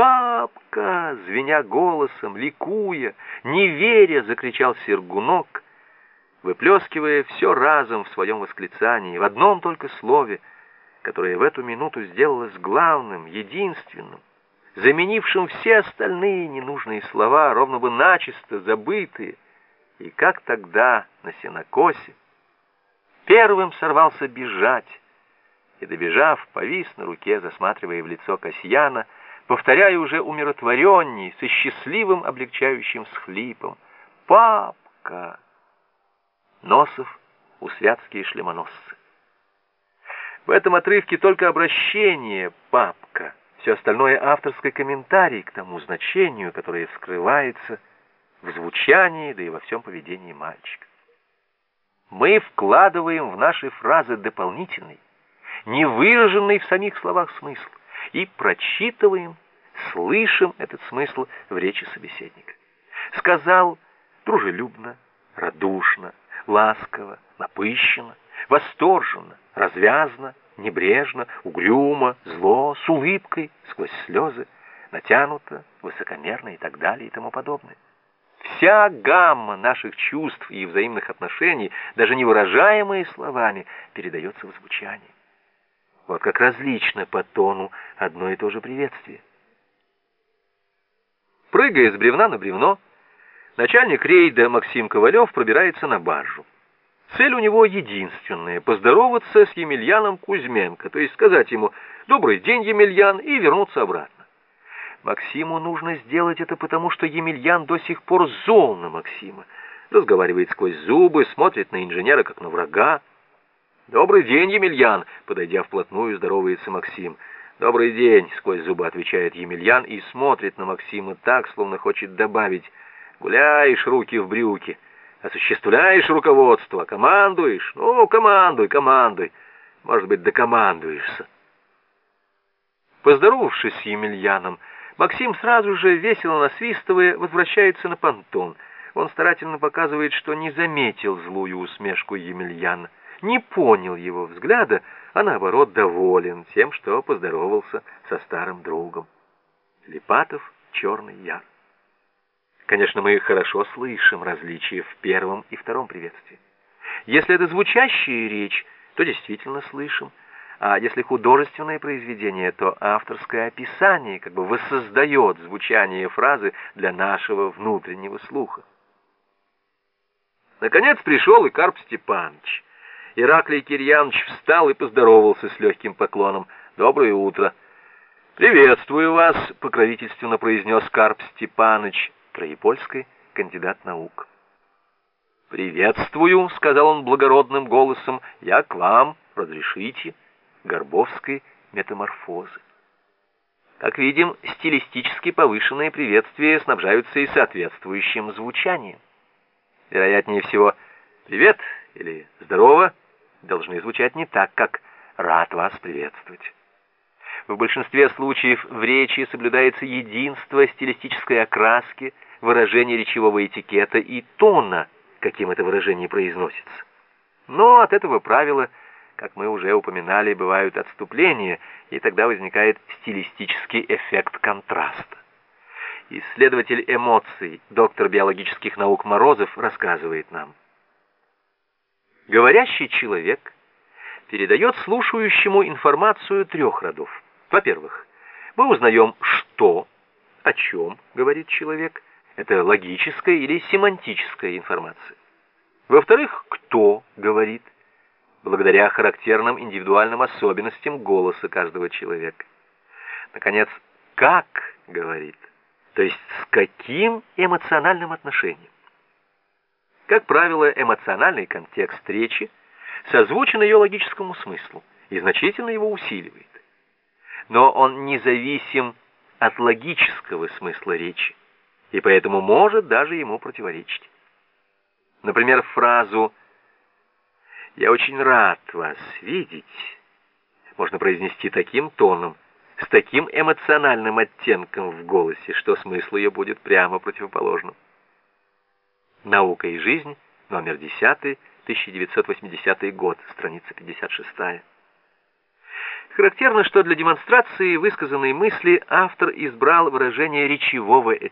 «Папка!» — звеня голосом, ликуя, не закричал Сергунок, выплескивая все разом в своем восклицании, в одном только слове, которое в эту минуту сделалось главным, единственным, заменившим все остальные ненужные слова, ровно бы начисто забытые, и как тогда на сенокосе, первым сорвался бежать, и, добежав, повис на руке, засматривая в лицо Касьяна, повторяя уже умиротворенней, со счастливым облегчающим схлипом. «Папка!» Носов у святские шлемоносцы. В этом отрывке только обращение «папка», все остальное авторский комментарий к тому значению, которое скрывается в звучании, да и во всем поведении мальчика. Мы вкладываем в наши фразы дополнительный, невыраженный в самих словах смысл, и прочитываем, слышим этот смысл в речи собеседника. Сказал дружелюбно, радушно, ласково, напыщенно, восторженно, развязно, небрежно, угрюмо, зло, с улыбкой, сквозь слезы, натянуто, высокомерно и так далее и тому подобное. Вся гамма наших чувств и взаимных отношений, даже не выражаемые словами, передается в звучании. Вот как различно по тону одно и то же приветствие. Прыгая с бревна на бревно, начальник рейда Максим Ковалев пробирается на баржу. Цель у него единственная — поздороваться с Емельяном Кузьменко, то есть сказать ему «Добрый день, Емельян» и вернуться обратно. Максиму нужно сделать это потому, что Емельян до сих пор зол на Максима, разговаривает сквозь зубы, смотрит на инженера как на врага. «Добрый день, Емельян!» — подойдя вплотную, здоровается Максим. «Добрый день!» — сквозь зубы отвечает Емельян и смотрит на Максима так, словно хочет добавить «Гуляешь руки в брюки!» осуществляешь руководство, командуешь? Ну, командуй, командуй. Может быть, докомандуешься. Поздоровавшись с Емельяном, Максим сразу же, весело насвистывая, возвращается на понтон. Он старательно показывает, что не заметил злую усмешку Емельяна, не понял его взгляда, а наоборот доволен тем, что поздоровался со старым другом. Липатов, Черный Яр. Конечно, мы хорошо слышим различия в первом и втором приветствии. Если это звучащая речь, то действительно слышим. А если художественное произведение, то авторское описание как бы воссоздает звучание фразы для нашего внутреннего слуха. Наконец пришел и Карп Степанович. Ираклий Кирьянович встал и поздоровался с легким поклоном. «Доброе утро!» «Приветствую вас!» — покровительственно произнес Карп Степанович троепольской, кандидат наук. «Приветствую», — сказал он благородным голосом, — «я к вам, разрешите». Горбовской метаморфозы. Как видим, стилистически повышенные приветствия снабжаются и соответствующим звучанием. Вероятнее всего, «привет» или «здорово» должны звучать не так, как «рад вас приветствовать». В большинстве случаев в речи соблюдается единство стилистической окраски, выражения речевого этикета и тона, каким это выражение произносится. Но от этого правила, как мы уже упоминали, бывают отступления, и тогда возникает стилистический эффект контраста. Исследователь эмоций, доктор биологических наук Морозов, рассказывает нам. Говорящий человек передает слушающему информацию трех родов. Во-первых, мы узнаем, что, о чем говорит человек. Это логическая или семантическая информация. Во-вторых, кто говорит, благодаря характерным индивидуальным особенностям голоса каждого человека. Наконец, как говорит, то есть с каким эмоциональным отношением. Как правило, эмоциональный контекст речи созвучен ее логическому смыслу и значительно его усиливает но он независим от логического смысла речи, и поэтому может даже ему противоречить. Например, фразу «Я очень рад вас видеть» можно произнести таким тоном, с таким эмоциональным оттенком в голосе, что смысл ее будет прямо противоположным. «Наука и жизнь», номер 10, 1980 год, страница 56. Характерно, что для демонстрации высказанной мысли автор избрал выражение речевого